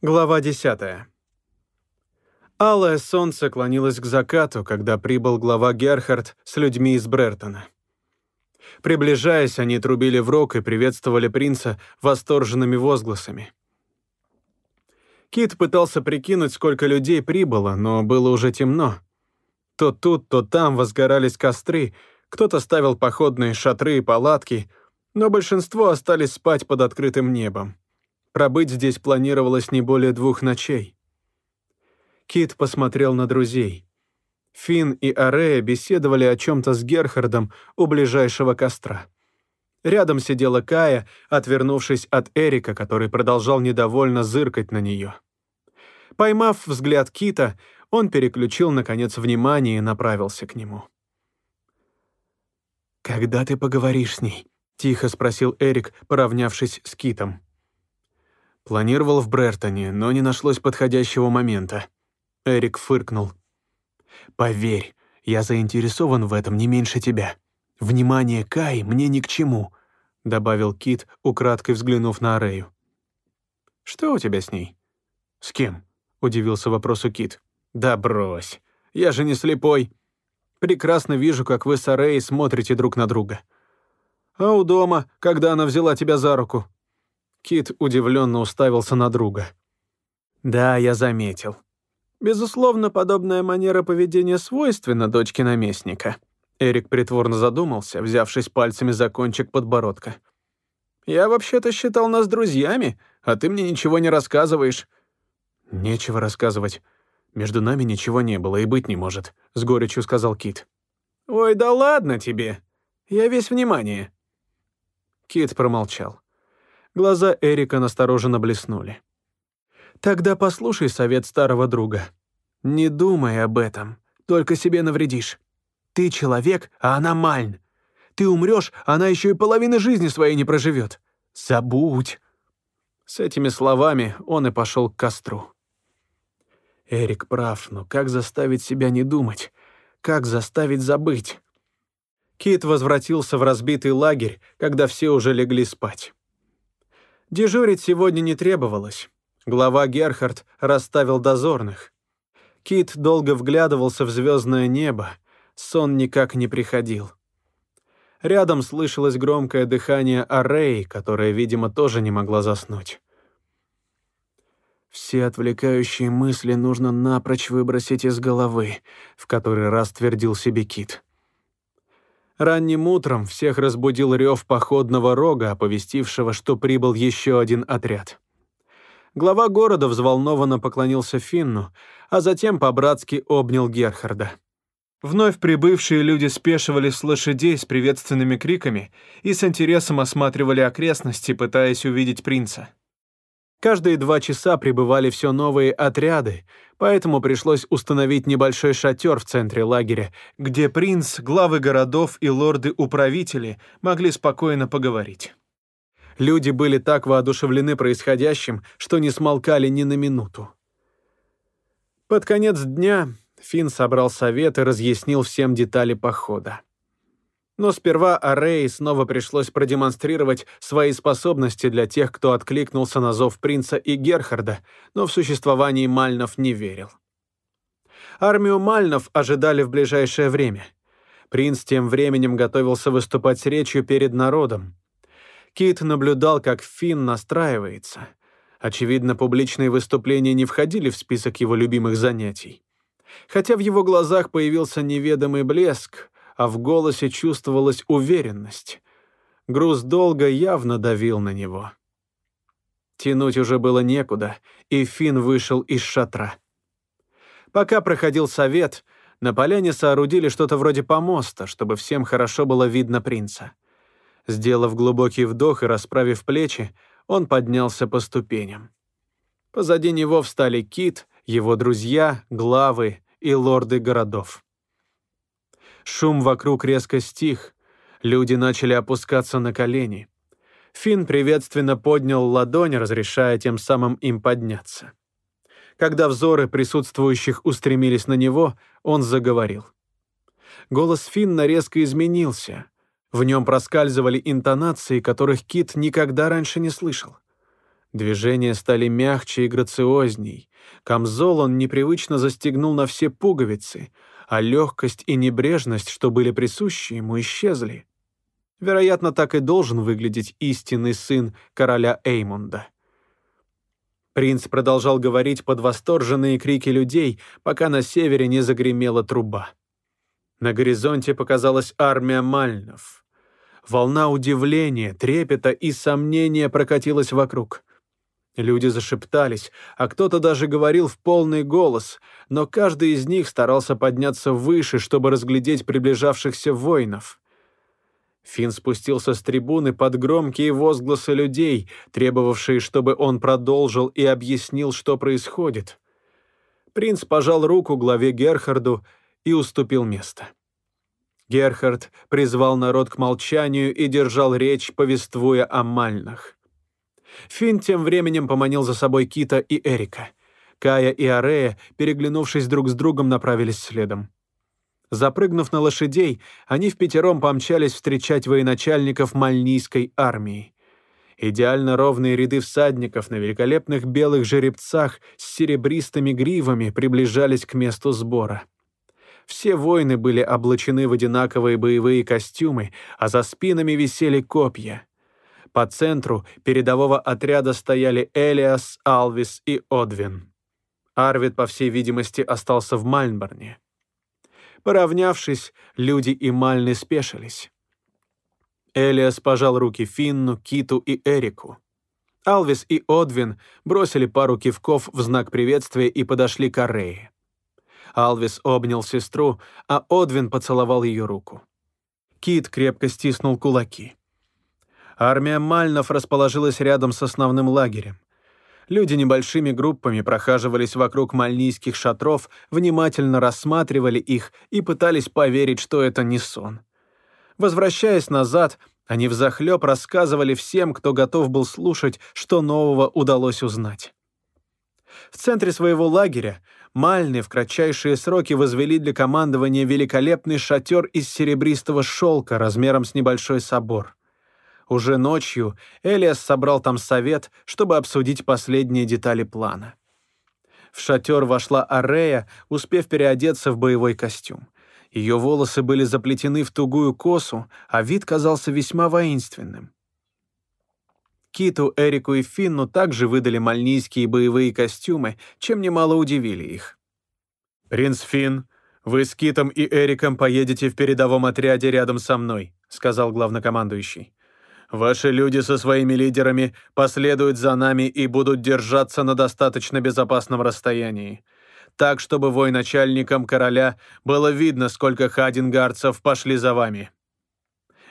Глава 10. Алое солнце клонилось к закату, когда прибыл глава Герхард с людьми из Брертона. Приближаясь, они трубили в рог и приветствовали принца восторженными возгласами. Кит пытался прикинуть, сколько людей прибыло, но было уже темно. То тут, то там возгорались костры, кто-то ставил походные шатры и палатки, но большинство остались спать под открытым небом. Пробыть здесь планировалось не более двух ночей. Кит посмотрел на друзей. Финн и Арея беседовали о чем-то с Герхардом у ближайшего костра. Рядом сидела Кая, отвернувшись от Эрика, который продолжал недовольно зыркать на нее. Поймав взгляд Кита, он переключил, наконец, внимание и направился к нему. «Когда ты поговоришь с ней?» — тихо спросил Эрик, поравнявшись с Китом. Планировал в Брертоне, но не нашлось подходящего момента. Эрик фыркнул. «Поверь, я заинтересован в этом не меньше тебя. Внимание Кай мне ни к чему», — добавил Кит, украдкой взглянув на Арею. «Что у тебя с ней?» «С кем?» — удивился вопросу Кит. «Да брось. Я же не слепой. Прекрасно вижу, как вы с Ареей смотрите друг на друга. А у дома, когда она взяла тебя за руку?» Кит удивленно уставился на друга. «Да, я заметил. Безусловно, подобная манера поведения свойственна дочке наместника». Эрик притворно задумался, взявшись пальцами за кончик подбородка. «Я вообще-то считал нас друзьями, а ты мне ничего не рассказываешь». «Нечего рассказывать. Между нами ничего не было и быть не может», — с горечью сказал Кит. «Ой, да ладно тебе. Я весь внимание». Кит промолчал. Глаза Эрика настороженно блеснули. «Тогда послушай совет старого друга. Не думай об этом, только себе навредишь. Ты человек, а она мальн. Ты умрешь, а она еще и половины жизни своей не проживет. Забудь!» С этими словами он и пошел к костру. Эрик прав, но как заставить себя не думать? Как заставить забыть? Кит возвратился в разбитый лагерь, когда все уже легли спать. Дежурить сегодня не требовалось. Глава Герхард расставил дозорных. Кит долго вглядывался в звездное небо, сон никак не приходил. Рядом слышалось громкое дыхание Арей, которая, видимо, тоже не могла заснуть. «Все отвлекающие мысли нужно напрочь выбросить из головы», — в который раз твердил себе Кит. Ранним утром всех разбудил рев походного рога, оповестившего, что прибыл еще один отряд. Глава города взволнованно поклонился Финну, а затем по-братски обнял Герхарда. Вновь прибывшие люди спешивали с лошадей с приветственными криками и с интересом осматривали окрестности, пытаясь увидеть принца. Каждые два часа прибывали все новые отряды, поэтому пришлось установить небольшой шатер в центре лагеря, где принц, главы городов и лорды-управители могли спокойно поговорить. Люди были так воодушевлены происходящим, что не смолкали ни на минуту. Под конец дня Финн собрал совет и разъяснил всем детали похода. Но сперва Арей снова пришлось продемонстрировать свои способности для тех, кто откликнулся на зов принца и Герхарда, но в существовании Мальнов не верил. Армию Мальнов ожидали в ближайшее время. Принц тем временем готовился выступать с речью перед народом. Кит наблюдал, как Финн настраивается. Очевидно, публичные выступления не входили в список его любимых занятий. Хотя в его глазах появился неведомый блеск, а в голосе чувствовалась уверенность. Груз долго явно давил на него. Тянуть уже было некуда, и Финн вышел из шатра. Пока проходил совет, на поляне соорудили что-то вроде помоста, чтобы всем хорошо было видно принца. Сделав глубокий вдох и расправив плечи, он поднялся по ступеням. Позади него встали Кит, его друзья, главы и лорды городов. Шум вокруг резко стих. Люди начали опускаться на колени. Финн приветственно поднял ладонь, разрешая тем самым им подняться. Когда взоры присутствующих устремились на него, он заговорил. Голос Финна резко изменился. В нем проскальзывали интонации, которых Кит никогда раньше не слышал. Движения стали мягче и грациозней. Камзол он непривычно застегнул на все пуговицы, а легкость и небрежность, что были присущи ему, исчезли. Вероятно, так и должен выглядеть истинный сын короля Эймунда. Принц продолжал говорить под восторженные крики людей, пока на севере не загремела труба. На горизонте показалась армия мальнов. Волна удивления, трепета и сомнения прокатилась вокруг. Люди зашептались, а кто-то даже говорил в полный голос, но каждый из них старался подняться выше, чтобы разглядеть приближавшихся воинов. Финн спустился с трибуны под громкие возгласы людей, требовавшие, чтобы он продолжил и объяснил, что происходит. Принц пожал руку главе Герхарду и уступил место. Герхард призвал народ к молчанию и держал речь, повествуя о Мальнах. Финн тем временем поманил за собой Кита и Эрика. Кая и Арея, переглянувшись друг с другом, направились следом. Запрыгнув на лошадей, они в пятером помчались встречать военачальников Мальнийской армии. Идеально ровные ряды всадников на великолепных белых жеребцах с серебристыми гривами приближались к месту сбора. Все воины были облачены в одинаковые боевые костюмы, а за спинами висели копья. По центру передового отряда стояли Элиас, Алвис и Одвин. Арвид, по всей видимости, остался в Мальнборне. Поравнявшись, люди и Мальны спешились. Элиас пожал руки Финну, Киту и Эрику. Алвис и Одвин бросили пару кивков в знак приветствия и подошли к Арее. Алвис обнял сестру, а Одвин поцеловал ее руку. Кит крепко стиснул кулаки. Армия Мальнов расположилась рядом с основным лагерем. Люди небольшими группами прохаживались вокруг мальнийских шатров, внимательно рассматривали их и пытались поверить, что это не сон. Возвращаясь назад, они взахлеб рассказывали всем, кто готов был слушать, что нового удалось узнать. В центре своего лагеря Мальны в кратчайшие сроки возвели для командования великолепный шатер из серебристого шелка размером с небольшой собор. Уже ночью Элиас собрал там совет, чтобы обсудить последние детали плана. В шатер вошла Арея, успев переодеться в боевой костюм. Ее волосы были заплетены в тугую косу, а вид казался весьма воинственным. Киту, Эрику и Финну также выдали мальнийские боевые костюмы, чем немало удивили их. «Принц Финн, вы с Китом и Эриком поедете в передовом отряде рядом со мной», сказал главнокомандующий. Ваши люди со своими лидерами последуют за нами и будут держаться на достаточно безопасном расстоянии. Так, чтобы военачальникам короля было видно, сколько хадингарцев пошли за вами.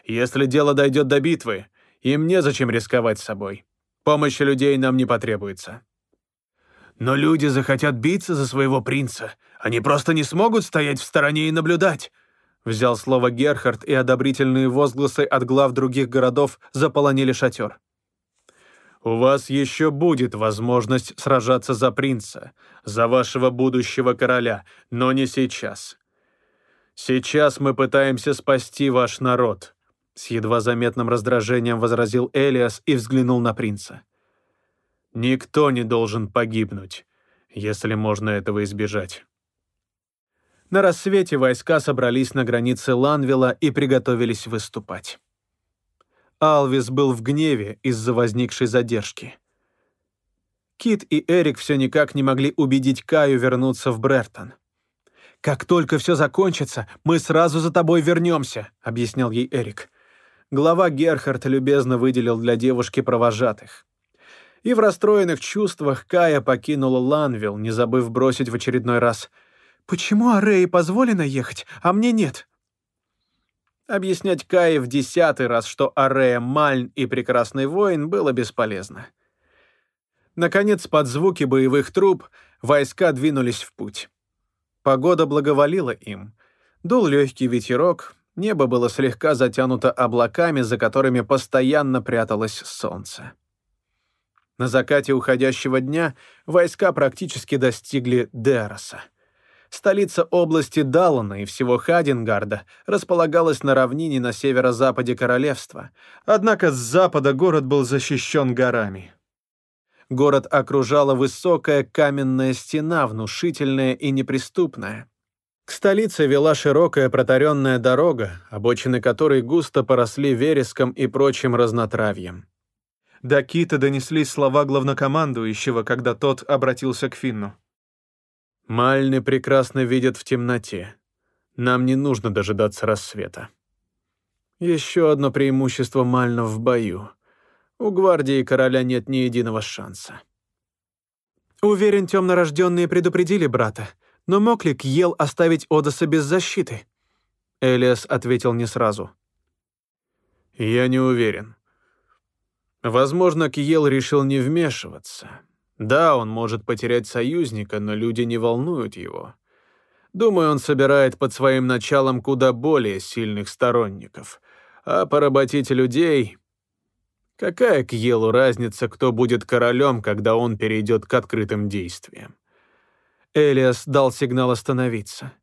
Если дело дойдет до битвы, им незачем рисковать собой. Помощи людей нам не потребуется. Но люди захотят биться за своего принца. Они просто не смогут стоять в стороне и наблюдать. Взял слово Герхард, и одобрительные возгласы от глав других городов заполонили шатер. «У вас еще будет возможность сражаться за принца, за вашего будущего короля, но не сейчас. Сейчас мы пытаемся спасти ваш народ», — с едва заметным раздражением возразил Элиас и взглянул на принца. «Никто не должен погибнуть, если можно этого избежать». На рассвете войска собрались на границе Ланвилла и приготовились выступать. Алвис был в гневе из-за возникшей задержки. Кит и Эрик все никак не могли убедить Каю вернуться в Брертон. «Как только все закончится, мы сразу за тобой вернемся», — объяснял ей Эрик. Глава Герхард любезно выделил для девушки провожатых. И в расстроенных чувствах Кая покинула Ланвилл, не забыв бросить в очередной раз — «Почему Арее позволено ехать, а мне нет?» Объяснять Кае в десятый раз, что Арея Мальн и Прекрасный Воин, было бесполезно. Наконец, под звуки боевых труб, войска двинулись в путь. Погода благоволила им. Дул легкий ветерок, небо было слегка затянуто облаками, за которыми постоянно пряталось солнце. На закате уходящего дня войска практически достигли Дероса. Столица области Даллана и всего Хадингарда располагалась на равнине на северо-западе королевства, однако с запада город был защищен горами. город окружала высокая каменная стена, внушительная и неприступная. К столице вела широкая протаренная дорога, обочины которой густо поросли вереском и прочим разнотравьем. До Кита донеслись слова главнокомандующего, когда тот обратился к Финну. «Мальны прекрасно видят в темноте. Нам не нужно дожидаться рассвета. Еще одно преимущество Мальнов в бою. У гвардии короля нет ни единого шанса». «Уверен, темнорожденные предупредили брата», но мог ли Кьел оставить Одоса без защиты? Элиас ответил не сразу. «Я не уверен. Возможно, Кьел решил не вмешиваться. Да, он может потерять союзника, но люди не волнуют его. Думаю, он собирает под своим началом куда более сильных сторонников. А поработить людей... Какая Кьелу разница, кто будет королем, когда он перейдет к открытым действиям? Элиас дал сигнал остановиться.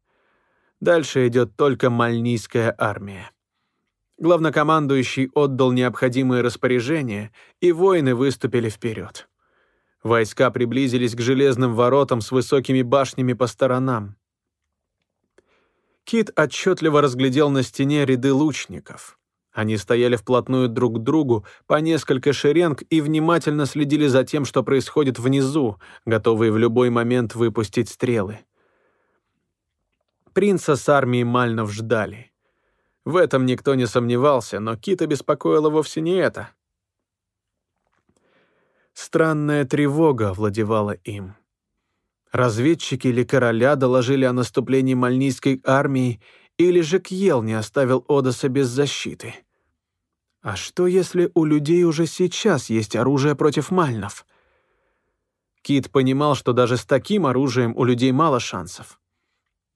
Дальше идет только Мальнийская армия. Главнокомандующий отдал необходимые распоряжения, и воины выступили вперед. Войска приблизились к железным воротам с высокими башнями по сторонам. Кит отчетливо разглядел на стене ряды лучников. Они стояли вплотную друг к другу по несколько шеренг и внимательно следили за тем, что происходит внизу, готовые в любой момент выпустить стрелы. Принца с армией Мальнов ждали. В этом никто не сомневался, но Кита беспокоило вовсе не это. Странная тревога овладевала им. Разведчики или короля доложили о наступлении мальнийской армии, или же Кьел не оставил Одоса без защиты. А что, если у людей уже сейчас есть оружие против мальнов? Кит понимал, что даже с таким оружием у людей мало шансов.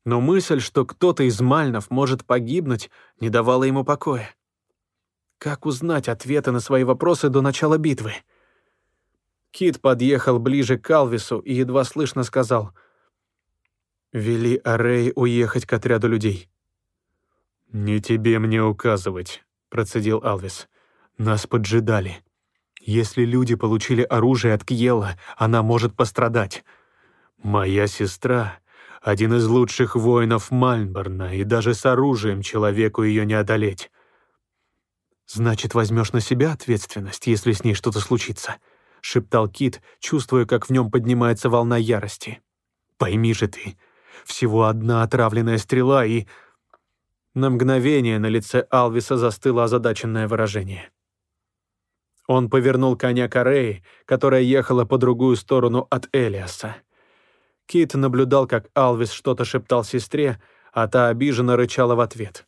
Но мысль, что кто-то из мальнов может погибнуть, не давала ему покоя. Как узнать ответы на свои вопросы до начала битвы? Кит подъехал ближе к Алвису и едва слышно сказал «Вели Арей уехать к отряду людей». «Не тебе мне указывать», — процедил Алвис. «Нас поджидали. Если люди получили оружие от Кьела, она может пострадать. Моя сестра — один из лучших воинов Мальнборна, и даже с оружием человеку ее не одолеть». «Значит, возьмешь на себя ответственность, если с ней что-то случится?» — шептал Кит, чувствуя, как в нем поднимается волна ярости. «Пойми же ты, всего одна отравленная стрела и...» На мгновение на лице Алвиса застыло озадаченное выражение. Он повернул коня Кореи, которая ехала по другую сторону от Элиаса. Кит наблюдал, как Алвис что-то шептал сестре, а та обиженно рычала в ответ.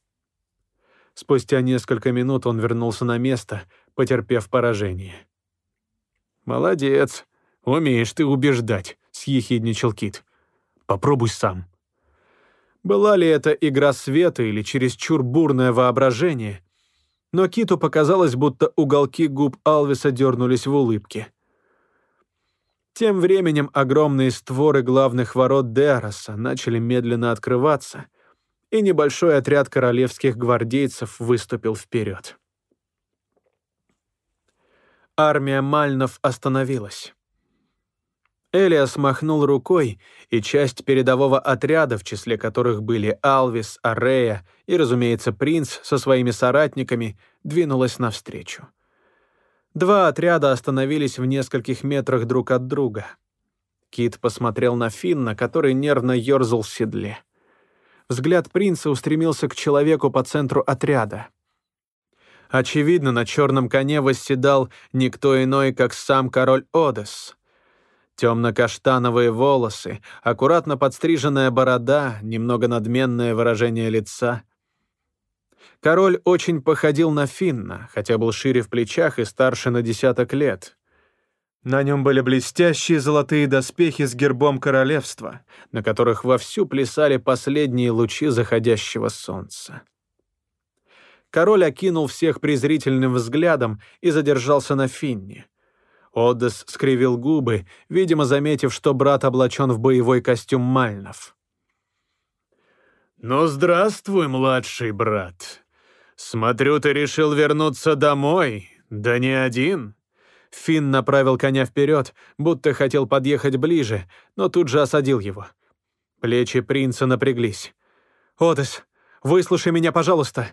Спустя несколько минут он вернулся на место, потерпев поражение. «Молодец, умеешь ты убеждать», — съехидничал Кит. «Попробуй сам». Была ли это игра света или чересчур бурное воображение? Но Киту показалось, будто уголки губ Алвиса дернулись в улыбке. Тем временем огромные створы главных ворот Деароса начали медленно открываться, и небольшой отряд королевских гвардейцев выступил вперед. Армия Мальнов остановилась. Элиас махнул рукой, и часть передового отряда, в числе которых были Алвис, Арея и, разумеется, принц со своими соратниками, двинулась навстречу. Два отряда остановились в нескольких метрах друг от друга. Кит посмотрел на Финна, который нервно ерзал в седле. Взгляд принца устремился к человеку по центру отряда. Очевидно, на черном коне восседал никто иной, как сам король Одес — Темно-каштановые волосы, аккуратно подстриженная борода, немного надменное выражение лица. Король очень походил на Финна, хотя был шире в плечах и старше на десяток лет. На нем были блестящие золотые доспехи с гербом королевства, на которых вовсю плясали последние лучи заходящего солнца. Король окинул всех презрительным взглядом и задержался на Финне. Одес скривил губы, видимо, заметив, что брат облачен в боевой костюм Мальнов. «Ну, здравствуй, младший брат. Смотрю, ты решил вернуться домой, да не один. Финн направил коня вперед, будто хотел подъехать ближе, но тут же осадил его. Плечи принца напряглись. «Одес, выслушай меня, пожалуйста».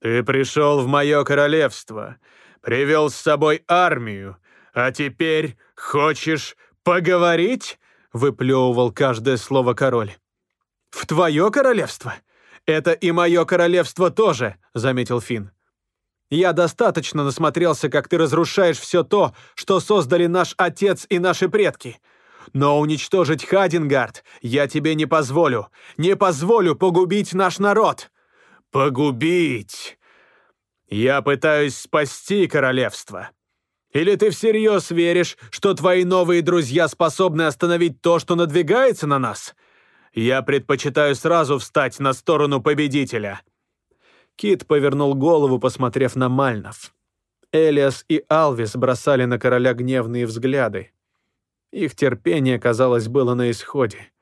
«Ты пришел в мое королевство, привел с собой армию, а теперь хочешь поговорить?» — выплевывал каждое слово король. «В твое королевство? Это и мое королевство тоже», — заметил Финн. «Я достаточно насмотрелся, как ты разрушаешь все то, что создали наш отец и наши предки. Но уничтожить Хадингард я тебе не позволю. Не позволю погубить наш народ». «Погубить? Я пытаюсь спасти королевство. Или ты всерьез веришь, что твои новые друзья способны остановить то, что надвигается на нас? Я предпочитаю сразу встать на сторону победителя». Кит повернул голову, посмотрев на Мальнов. Элиас и Алвис бросали на короля гневные взгляды. Их терпение, казалось, было на исходе.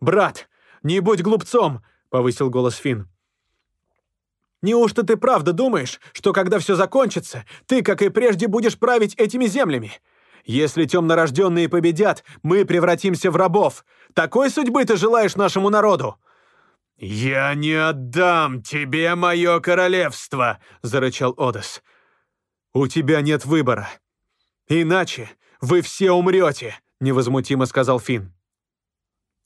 «Брат, не будь глупцом!» — повысил голос Финн. «Неужто ты правда думаешь, что когда все закончится, ты, как и прежде, будешь править этими землями? Если темнорожденные победят, мы превратимся в рабов. Такой судьбы ты желаешь нашему народу?» «Я не отдам тебе мое королевство!» — зарычал Одес. «У тебя нет выбора. Иначе вы все умрете!» — невозмутимо сказал Финн.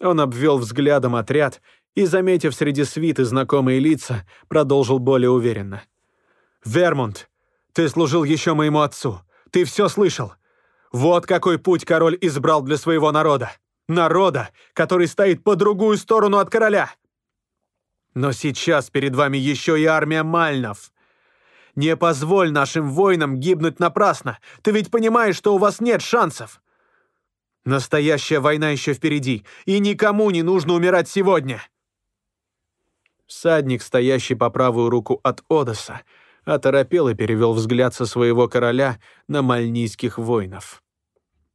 Он обвел взглядом отряд и, заметив среди свиты знакомые лица, продолжил более уверенно. «Вермунд, ты служил еще моему отцу. Ты все слышал. Вот какой путь король избрал для своего народа. Народа, который стоит по другую сторону от короля. Но сейчас перед вами еще и армия Мальнов. Не позволь нашим воинам гибнуть напрасно. Ты ведь понимаешь, что у вас нет шансов. Настоящая война еще впереди, и никому не нужно умирать сегодня. Всадник, стоящий по правую руку от Одоса, оторопел и перевел взгляд со своего короля на мальнийских воинов.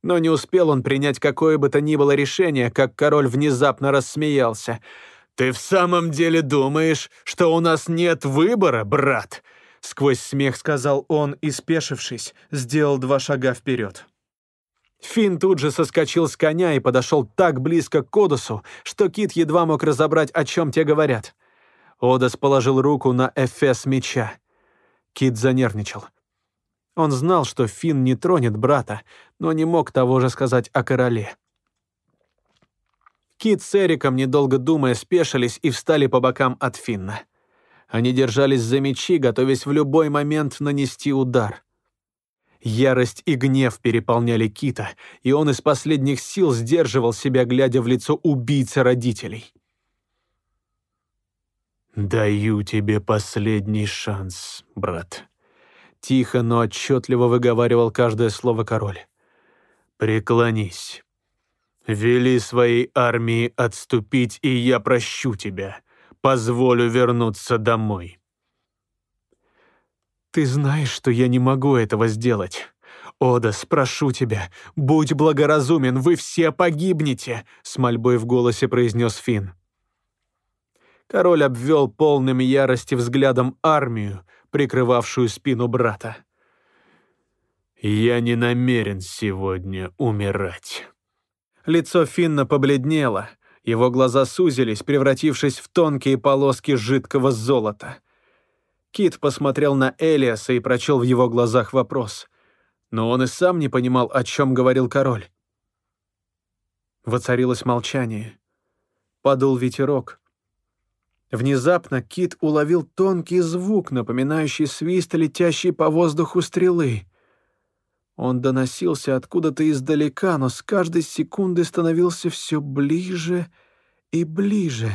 Но не успел он принять какое бы то ни было решение, как король внезапно рассмеялся. «Ты в самом деле думаешь, что у нас нет выбора, брат?» Сквозь смех сказал он и, спешившись, сделал два шага вперед. Финн тут же соскочил с коня и подошел так близко к Кодосу, что Кит едва мог разобрать, о чем те говорят. Одас положил руку на эфес меча. Кит занервничал. Он знал, что Финн не тронет брата, но не мог того же сказать о короле. Кит с Эриком, недолго думая, спешились и встали по бокам от Финна. Они держались за мечи, готовясь в любой момент нанести удар. Ярость и гнев переполняли Кита, и он из последних сил сдерживал себя, глядя в лицо убийцы родителей. «Даю тебе последний шанс, брат», — тихо, но отчетливо выговаривал каждое слово король. «Преклонись. Вели своей армии отступить, и я прощу тебя позволю вернуться домой. Ты знаешь, что я не могу этого сделать. Одас, прошу тебя, будь благоразумен, вы все погибнете, с мольбой в голосе произнес Финн. Король обвел полным ярости взглядом армию, прикрывавшую спину брата. «Я не намерен сегодня умирать». Лицо Финна побледнело, его глаза сузились, превратившись в тонкие полоски жидкого золота. Кит посмотрел на Элиаса и прочел в его глазах вопрос. Но он и сам не понимал, о чем говорил король. Воцарилось молчание. Подул ветерок. Внезапно Кит уловил тонкий звук, напоминающий свист летящей по воздуху стрелы. Он доносился откуда-то издалека, но с каждой секундой становился все ближе и ближе.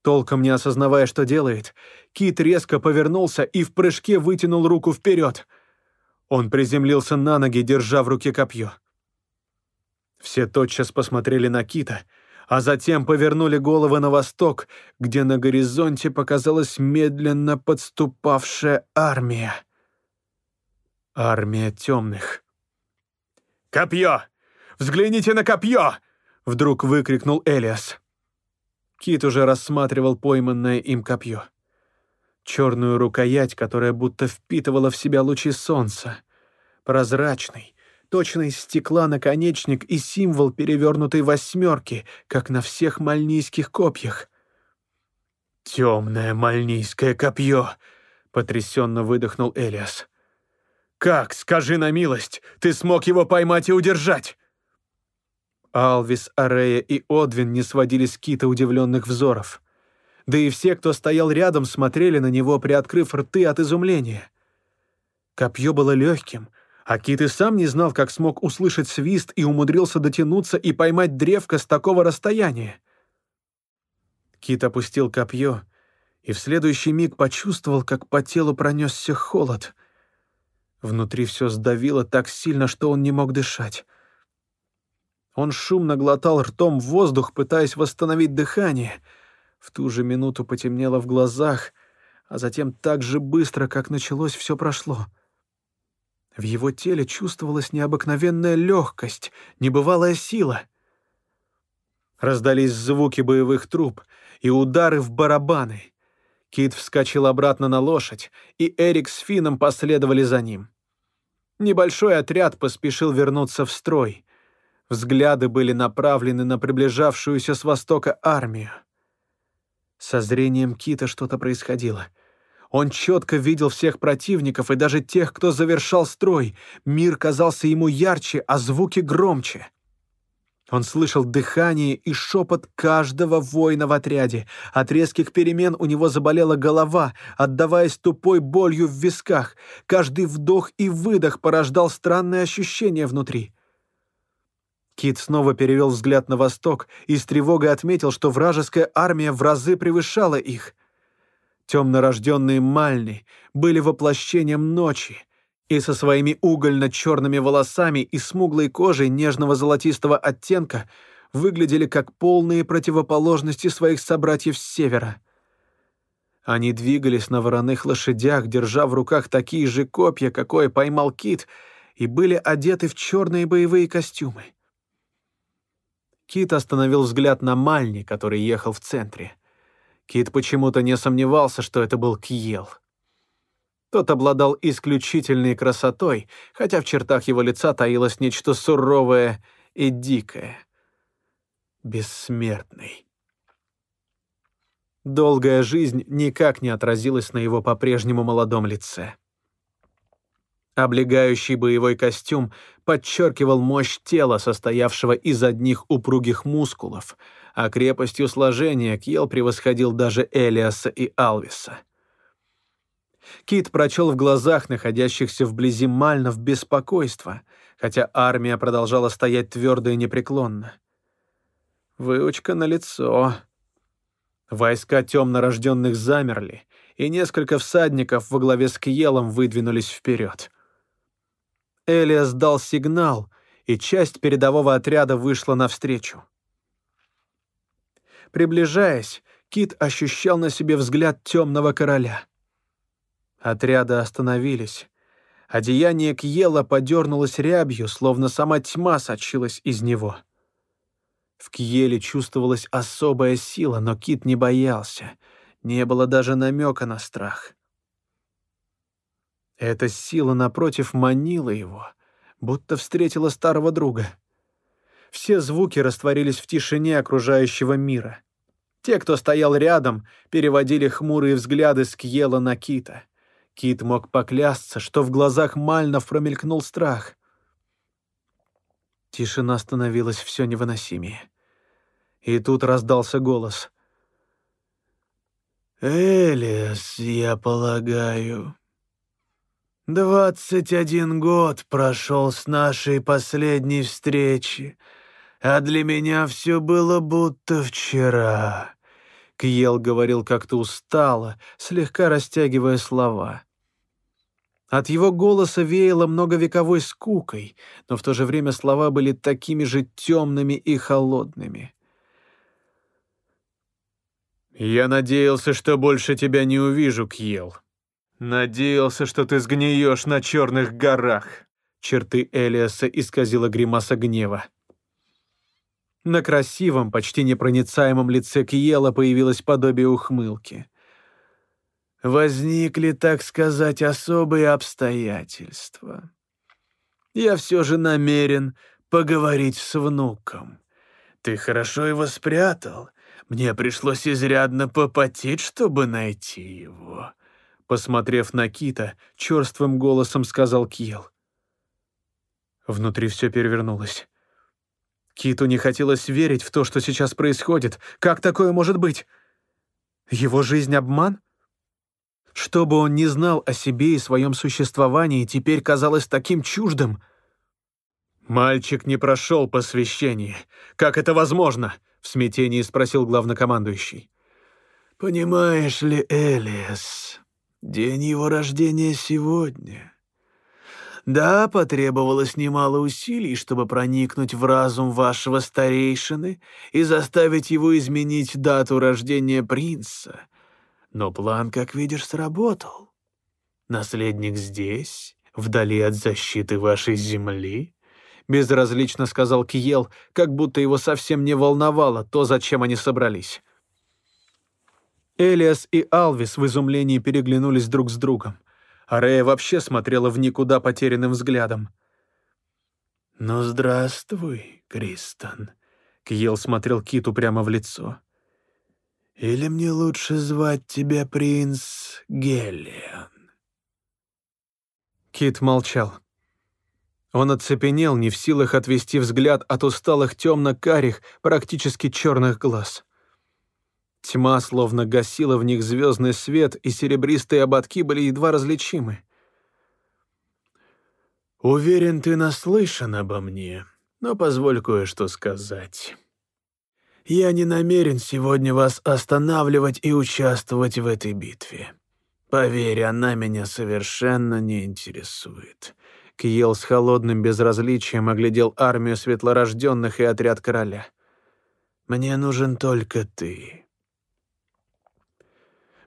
Толком не осознавая, что делает, Кит резко повернулся и в прыжке вытянул руку вперед. Он приземлился на ноги, держа в руке копье. Все тотчас посмотрели на Кита, а затем повернули головы на восток, где на горизонте показалась медленно подступавшая армия. Армия темных. «Копье! Взгляните на копье!» — вдруг выкрикнул Элиас. Кит уже рассматривал пойманное им копье. Черную рукоять, которая будто впитывала в себя лучи солнца. Прозрачный, точно из стекла наконечник и символ перевернутой восьмерки, как на всех мальнийских копьях. «Темное мальнийское копье!» — потрясенно выдохнул Элиас. «Как, скажи на милость, ты смог его поймать и удержать?» Алвис, Арея и Одвин не сводили с Кита удивленных взоров. Да и все, кто стоял рядом, смотрели на него, приоткрыв рты от изумления. Копье было легким, а Кит и сам не знал, как смог услышать свист и умудрился дотянуться и поймать древко с такого расстояния. Кит опустил копье и в следующий миг почувствовал, как по телу пронесся холод. Внутри все сдавило так сильно, что он не мог дышать. Он шумно глотал ртом воздух, пытаясь восстановить дыхание. В ту же минуту потемнело в глазах, а затем так же быстро, как началось, все прошло. В его теле чувствовалась необыкновенная легкость, небывалая сила. Раздались звуки боевых труб и удары в барабаны. Кит вскочил обратно на лошадь, и Эрик с Фином последовали за ним. Небольшой отряд поспешил вернуться в строй — Взгляды были направлены на приближавшуюся с востока армию. Со зрением Кита что-то происходило. Он четко видел всех противников и даже тех, кто завершал строй. Мир казался ему ярче, а звуки громче. Он слышал дыхание и шепот каждого воина в отряде. От резких перемен у него заболела голова, отдаваясь тупой болью в висках. Каждый вдох и выдох порождал странное ощущение внутри. Кит снова перевел взгляд на восток и с тревогой отметил, что вражеская армия в разы превышала их. Темнорожденные Мальны были воплощением ночи, и со своими угольно-черными волосами и смуглой кожей нежного золотистого оттенка выглядели как полные противоположности своих собратьев с севера. Они двигались на вороных лошадях, держа в руках такие же копья, какое поймал Кит, и были одеты в черные боевые костюмы. Кит остановил взгляд на Мальни, который ехал в центре. Кит почему-то не сомневался, что это был Кьел. Тот обладал исключительной красотой, хотя в чертах его лица таилось нечто суровое и дикое. Бессмертный. Долгая жизнь никак не отразилась на его по-прежнему молодом лице. Облегающий боевой костюм подчеркивал мощь тела, состоявшего из одних упругих мускулов, а крепостью сложения Кьел превосходил даже Элиаса и Алвиса. Кит прочел в глазах находящихся вблизи Мальнов беспокойство, хотя армия продолжала стоять твердо и непреклонно. Выучка на лицо. Войска темнорожденных замерли, и несколько всадников во главе с Кьелом выдвинулись вперед. Элиас дал сигнал, и часть передового отряда вышла навстречу. Приближаясь, Кит ощущал на себе взгляд темного короля. Отряды остановились. Одеяние Кьела подернулось рябью, словно сама тьма сочилась из него. В Кьеле чувствовалась особая сила, но Кит не боялся. Не было даже намека на страх. Эта сила, напротив, манила его, будто встретила старого друга. Все звуки растворились в тишине окружающего мира. Те, кто стоял рядом, переводили хмурые взгляды с Кьела на Кита. Кит мог поклясться, что в глазах Мальнов промелькнул страх. Тишина становилась все невыносимее. И тут раздался голос. «Элиас, я полагаю...» Двадцать один год прошел с нашей последней встречи, а для меня все было будто вчера. Кьел говорил как-то устало, слегка растягивая слова. От его голоса веяло многовековой скукой, но в то же время слова были такими же темными и холодными. «Я надеялся, что больше тебя не увижу, Кьел», «Надеялся, что ты сгниешь на черных горах», — черты Элиаса исказила гримаса гнева. На красивом, почти непроницаемом лице Киела появилось подобие ухмылки. «Возникли, так сказать, особые обстоятельства. я все же намерен поговорить с внуком. Ты хорошо его спрятал. Мне пришлось изрядно попотеть, чтобы найти его». Посмотрев на Кита, черствым голосом сказал Кьел. Внутри все перевернулось. Киту не хотелось верить в то, что сейчас происходит. Как такое может быть? Его жизнь — обман? Что бы он ни знал о себе и своем существовании, теперь казалось таким чуждым. «Мальчик не прошел посвящение. Как это возможно?» — в смятении спросил главнокомандующий. «Понимаешь ли, Элиас, день его рождения сегодня. Да, потребовалось немало усилий, чтобы проникнуть в разум вашего старейшины и заставить его изменить дату рождения принца. Но план, как видишь, сработал. Наследник здесь, вдали от защиты вашей земли, безразлично сказал Киел, как будто его совсем не волновало то, зачем они собрались. Элиас и Алвис в изумлении переглянулись друг с другом. А Рея вообще смотрела в никуда потерянным взглядом. «Ну, здравствуй, Кристон», — Кьел смотрел Киту прямо в лицо. «Или мне лучше звать тебя принц Гелиан?» Кит молчал. Он оцепенел, не в силах отвести взгляд от усталых темно-карих, практически черных глаз. Тьма словно гасила в них звездный свет, и серебристые ободки были едва различимы. «Уверен, ты наслышан обо мне, но позволь кое-что сказать. Я не намерен сегодня вас останавливать и участвовать в этой битве. Поверь, она меня совершенно не интересует». Киел с холодным безразличием оглядел армию светлорожденных и отряд короля. «Мне нужен только ты».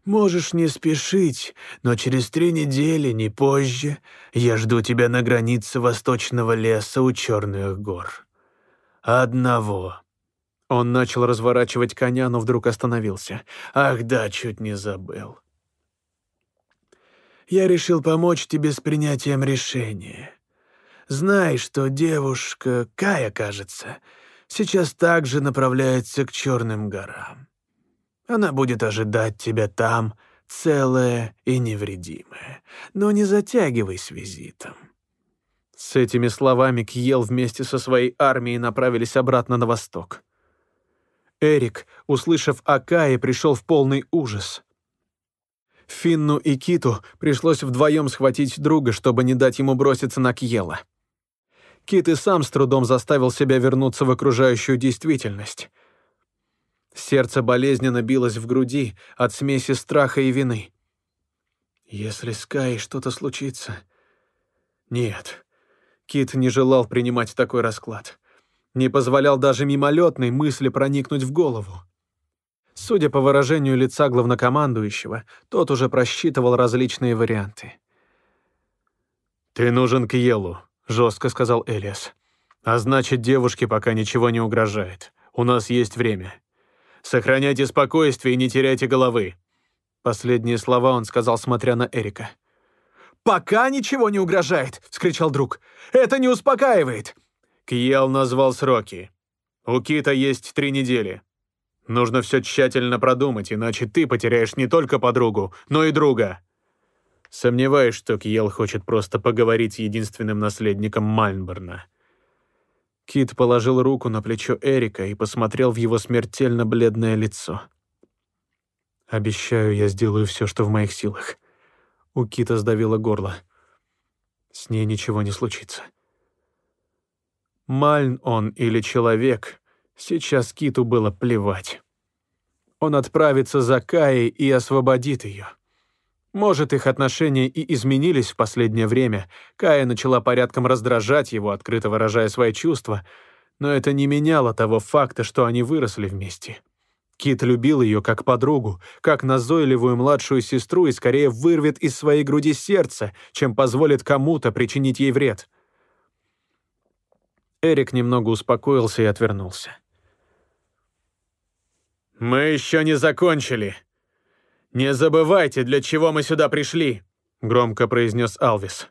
Можешь не спешить, но через три недели, не позже, я жду тебя на границе восточного леса у Черных гор. Одного». Он начал разворачивать коня, но вдруг остановился. «Ах да, чуть не забыл. Я решил помочь тебе с принятием решения. Знай, что девушка, Кая, кажется, сейчас также направляется к Черным горам. Она будет ожидать тебя там, целая и невредимая. Но не затягивай с визитом». С этими словами Кьел вместе со своей армией направились обратно на восток. Эрик, услышав о Кае, пришел в полный ужас. Финну и Киту пришлось вдвоем схватить друга, чтобы не дать ему броситься на Кьела. Кит и сам с трудом заставил себя вернуться в окружающую действительность — Сердце болезненно билось в груди от смеси страха и вины. Если с Кай что-то случится... Нет. Кит не желал принимать такой расклад. Не позволял даже мимолетной мысли проникнуть в голову. Судя по выражению лица главнокомандующего, тот уже просчитывал различные варианты. «Ты нужен Кьелу», — жестко сказал Элиас. «А значит, девушке пока ничего не угрожает. У нас есть время. Сохраняйте спокойствие и не теряйте головы». Последние слова он сказал, смотря на Эрика. «Пока ничего не угрожает!» — вскричал друг. «Это не успокаивает!» Кьел назвал сроки. «У Кита есть три недели. Нужно все тщательно продумать, иначе ты потеряешь не только подругу, но и друга». Сомневаюсь, что Кьел хочет просто поговорить с единственным наследником Мальнборна. Кит положил руку на плечо Эрика и посмотрел в его смертельно бледное лицо. «Обещаю, я сделаю все, что в моих силах». У Кита сдавило горло. С ней ничего не случится. Мальн он или человек, сейчас Киту было плевать. Он отправится за Каей и освободит ее. Может, их отношения и изменились в последнее время. Кая начала порядком раздражать его, открыто выражая свои чувства, но это не меняло того факта, что они выросли вместе. Кит любил ее как подругу, как назойливую младшую сестру и скорее вырвет из своей груди сердце, чем позволит кому-то причинить ей вред. Эрик немного успокоился и отвернулся. «Мы еще не закончили», «Не забывайте, для чего мы сюда пришли», — громко произнес Алвис.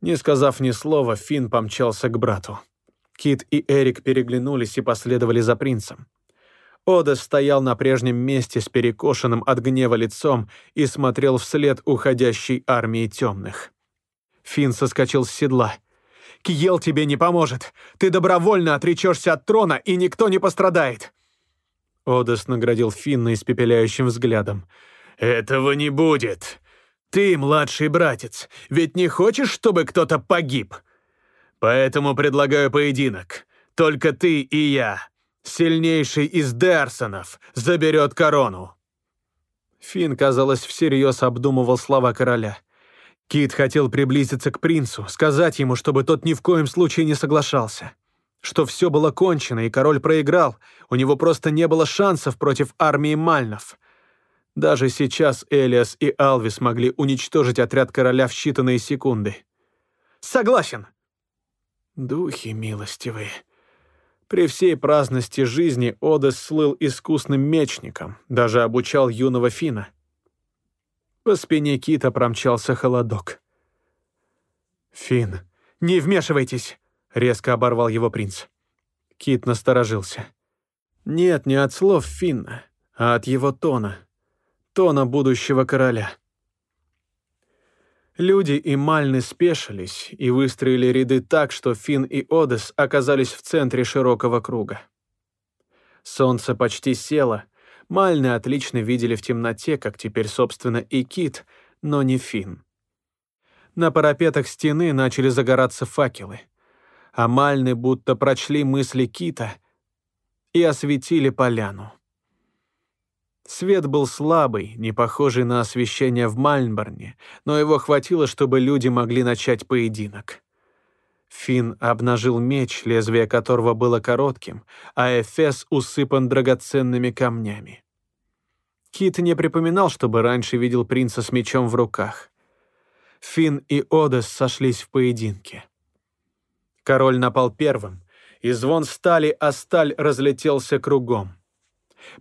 Не сказав ни слова, Финн помчался к брату. Кит и Эрик переглянулись и последовали за принцем. Одес стоял на прежнем месте с перекошенным от гнева лицом и смотрел вслед уходящей армии темных. Финн соскочил с седла. «Киел тебе не поможет! Ты добровольно отречешься от трона, и никто не пострадает!» Одес наградил Финна испепеляющим взглядом. «Этого не будет! Ты, младший братец, ведь не хочешь, чтобы кто-то погиб? Поэтому предлагаю поединок. Только ты и я, сильнейший из Дерсонов, заберет корону». Финн, казалось, всерьез обдумывал слова короля. Кит хотел приблизиться к принцу, сказать ему, чтобы тот ни в коем случае не соглашался. Что все было кончено, и король проиграл, у него просто не было шансов против армии Мальнов. Даже сейчас Элиас и Алвис могли уничтожить отряд короля в считанные секунды. «Согласен!» Духи милостивые. При всей праздности жизни Одес слыл искусным мечником, даже обучал юного Фина. По спине Кита промчался холодок. «Фин, не вмешивайтесь!» — резко оборвал его принц. Кит насторожился. «Нет, не от слов Финна, а от его тона тона будущего короля. Люди и Мальны спешились и выстроили ряды так, что Фин и Одес оказались в центре широкого круга. Солнце почти село, Мальны отлично видели в темноте, как теперь, собственно, и Кит, но не Фин. На парапетах стены начали загораться факелы, а Мальны будто прочли мысли Кита и осветили поляну. Свет был слабый, не похожий на освещение в Мальнборне, но его хватило, чтобы люди могли начать поединок. Финн обнажил меч, лезвие которого было коротким, а Эфес усыпан драгоценными камнями. Кит не припоминал, чтобы раньше видел принца с мечом в руках. Финн и Одес сошлись в поединке. Король напал первым, и звон стали, а сталь разлетелся кругом.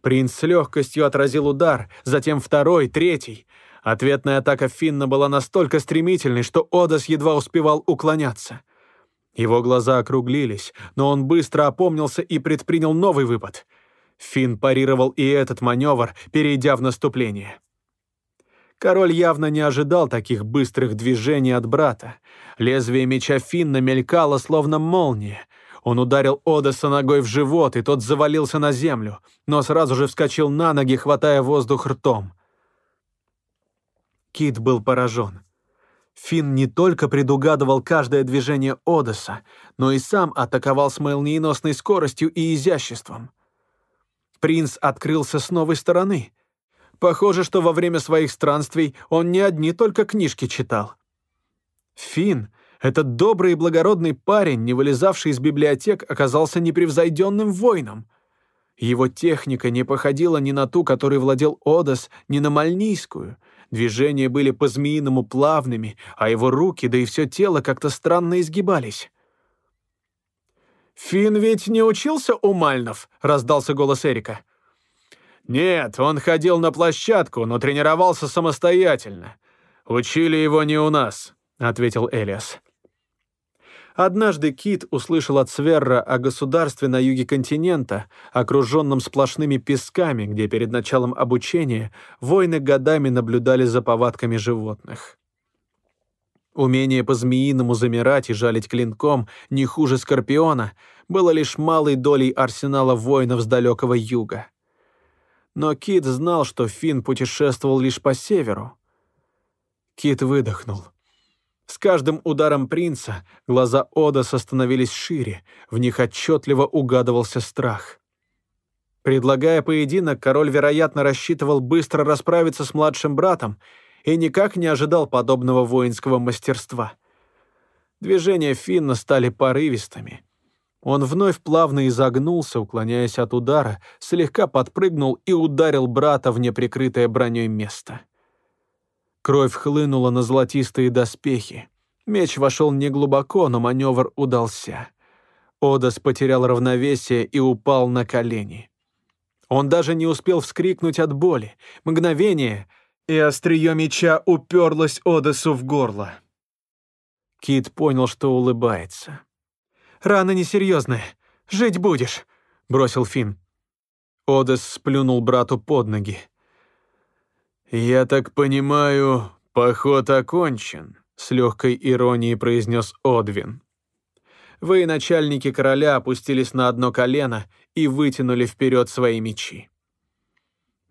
Принц с легкостью отразил удар, затем второй, третий. Ответная атака Финна была настолько стремительной, что Одас едва успевал уклоняться. Его глаза округлились, но он быстро опомнился и предпринял новый выпад. Финн парировал и этот маневр, перейдя в наступление. Король явно не ожидал таких быстрых движений от брата. Лезвие меча Финна мелькало, словно молния. Он ударил Одесса ногой в живот, и тот завалился на землю, но сразу же вскочил на ноги, хватая воздух ртом. Кит был поражен. Финн не только предугадывал каждое движение Одесса, но и сам атаковал с молниеносной скоростью и изяществом. Принц открылся с новой стороны. Похоже, что во время своих странствий он не одни только книжки читал. Финн этот добрый и благородный парень, не вылезавший из библиотек, оказался непревзойденным воином. Его техника не походила ни на ту, которой владел Одас, ни на мальнийскую. Движения были по-змеиному плавными, а его руки, да и все тело как-то странно изгибались. «Фин ведь не учился у Мальнов?» — раздался голос Эрика. «Нет, он ходил на площадку, но тренировался самостоятельно. Учили его не у нас», — ответил Элиас. Однажды Кит услышал от Сверра о государстве на юге континента, окруженном сплошными песками, где перед началом обучения воины годами наблюдали за повадками животных. Умение по-змеиному замирать и жалить клинком не хуже Скорпиона было лишь малой долей арсенала воинов с далекого юга. Но Кит знал, что Финн путешествовал лишь по северу. Кит выдохнул — с каждым ударом принца глаза Одаса становились шире, в них отчетливо угадывался страх. Предлагая поединок, король, вероятно, рассчитывал быстро расправиться с младшим братом и никак не ожидал подобного воинского мастерства. Движения Финна стали порывистыми. Он вновь плавно изогнулся, уклоняясь от удара, слегка подпрыгнул и ударил брата в неприкрытое броней место. Кровь хлынула на золотистые доспехи. Меч вошел неглубоко, но маневр удался. Одас потерял равновесие и упал на колени. Он даже не успел вскрикнуть от боли. Мгновение, и острие меча уперлось Одесу в горло. Кит понял, что улыбается. «Рана несерьезная. Жить будешь», — бросил Финн. Одес сплюнул брату под ноги. «Я так понимаю, поход окончен», — с легкой иронией произнес Одвин. Вы, начальники короля, опустились на одно колено и вытянули вперед свои мечи.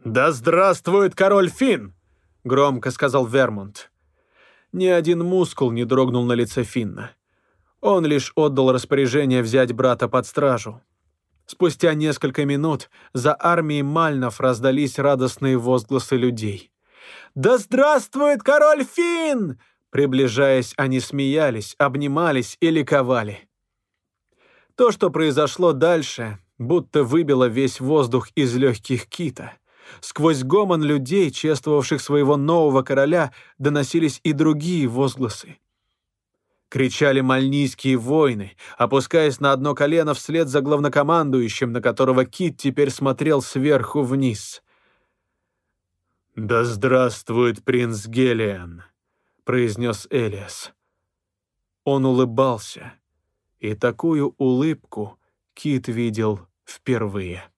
«Да здравствует король Финн!» — громко сказал Вермонт. Ни один мускул не дрогнул на лице Финна. Он лишь отдал распоряжение взять брата под стражу. Спустя несколько минут за армией Мальнов раздались радостные возгласы людей. «Да здравствует король Финн!» Приближаясь, они смеялись, обнимались и ликовали. То, что произошло дальше, будто выбило весь воздух из легких кита — Сквозь гомон людей, чествовавших своего нового короля, доносились и другие возгласы. Кричали мальнийские воины, опускаясь на одно колено вслед за главнокомандующим, на которого Кит теперь смотрел сверху вниз. «Да здравствует принц Гелиан», — произнес Элиас. Он улыбался, и такую улыбку Кит видел впервые.